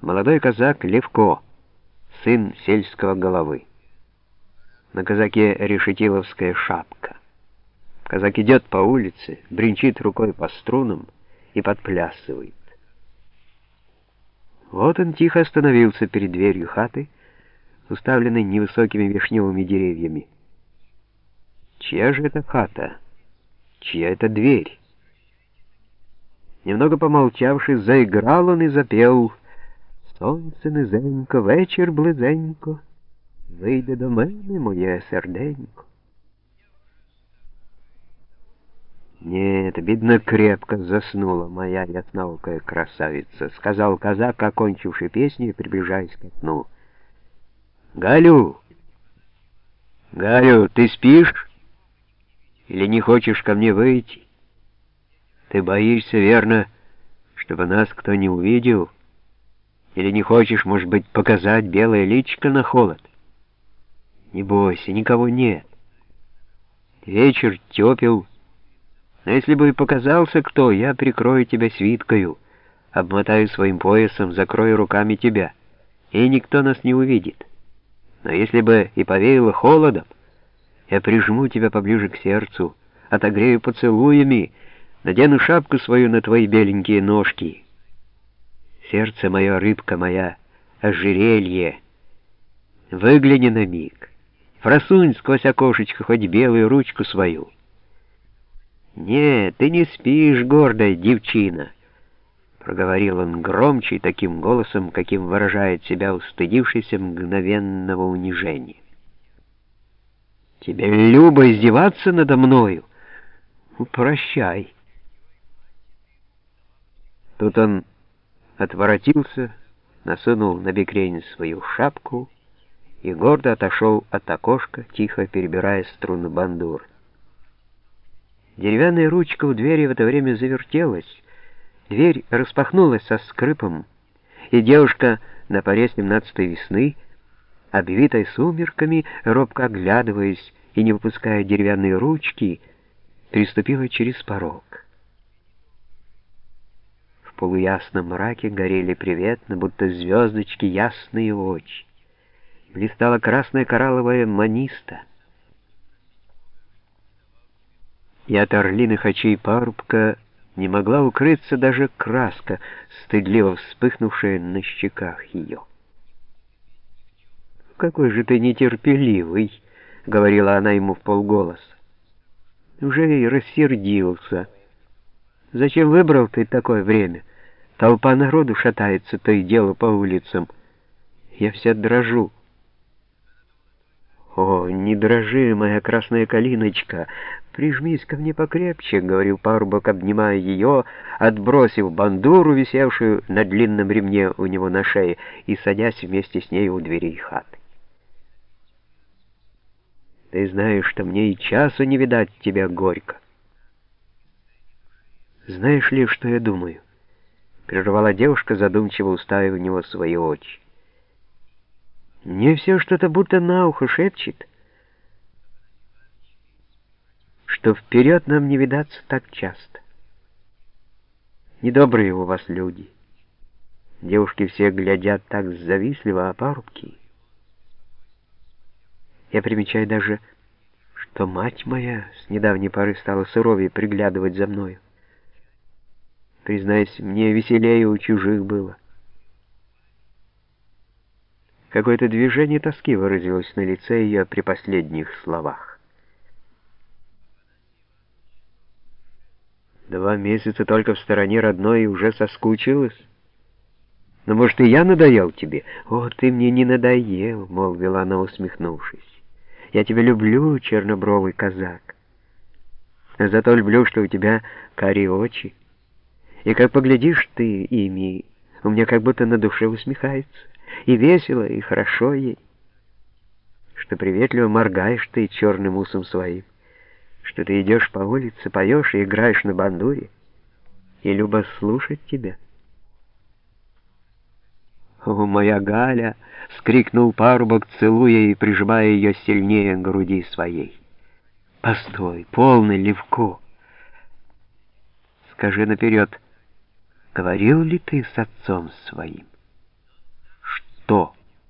молодой казак Левко, сын сельского головы. На казаке решетиловская шапка. Казак идет по улице, бренчит рукой по струнам и подплясывает. Вот он тихо остановился перед дверью хаты, уставленной невысокими вишневыми деревьями. Чья же это хата? Чья это дверь? Немного помолчавши, заиграл он и запел «Сонце низенько, вечір близенько, вийде до мене моє серденько». «Нет, видно, крепко заснула моя ясноокая красавица», — сказал казак, окончивший песню приближаясь к окну. «Галю! Галю, ты спишь? Или не хочешь ко мне выйти?» Ты боишься, верно, чтобы нас кто не увидел? Или не хочешь, может быть, показать белое личико на холод? Не бойся, никого нет. Вечер тепел, но если бы и показался кто, я прикрою тебя свиткою, обмотаю своим поясом, закрою руками тебя, и никто нас не увидит. Но если бы и повеяло холодом, я прижму тебя поближе к сердцу, отогрею поцелуями, Надену шапку свою на твои беленькие ножки. Сердце мое, рыбка моя, ожерелье, выгляни на миг, просунь сквозь окошечко хоть белую ручку свою. «Нет, ты не спишь, гордая девчина!» Проговорил он громче таким голосом, каким выражает себя устыдившийся мгновенного унижения. «Тебе любо издеваться надо мною? Прощай!» Тут он отворотился, насунул на бекрень свою шапку и гордо отошел от окошка, тихо перебирая струны бандур. Деревянная ручка у двери в это время завертелась, дверь распахнулась со скрипом, и девушка на поре семнадцатой весны, обвитой сумерками, робко оглядываясь и не выпуская деревянные ручки, переступила через порог полуясном мраке горели приветно, будто звездочки ясные очи. Блистала красная коралловая маниста. И от орлиных очей парубка не могла укрыться даже краска, стыдливо вспыхнувшая на щеках ее. «Какой же ты нетерпеливый!» — говорила она ему в полголоса. «Уже и рассердился. Зачем выбрал ты такое время?» Толпа народу шатается то и дело по улицам. Я вся дрожу. «О, не дрожи, моя красная калиночка! Прижмись ко мне покрепче», — говорил парубок, обнимая ее, отбросив бандуру, висевшую на длинном ремне у него на шее, и садясь вместе с ней у дверей хаты. «Ты знаешь, что мне и часу не видать тебя горько. Знаешь ли, что я думаю?» Прервала девушка, задумчиво уставив в него свои очи. Мне все что-то будто на ухо шепчет, что вперед нам не видаться так часто. Недобрые у вас люди. Девушки все глядят так завистливо, а парубки... Я примечаю даже, что мать моя с недавней поры стала суровее приглядывать за мною. Признаюсь, мне веселее у чужих было. Какое-то движение тоски выразилось на лице ее при последних словах. Два месяца только в стороне родной и уже соскучилась. Но, может, и я надоел тебе? О, ты мне не надоел, — молвила она, усмехнувшись. Я тебя люблю, чернобровый казак. А зато люблю, что у тебя карие очи. И как поглядишь ты ими, у меня как будто на душе усмехается. И весело, и хорошо ей. Что приветливо моргаешь ты черным усом своим. Что ты идешь по улице, поешь и играешь на бандуре. И любо слушать тебя. «О, моя Галя!» — скрикнул парубок, целуя и прижимая ее сильнее к груди своей. «Постой, полный Левко! Скажи наперед!» говорил ли ты с отцом своим? Что?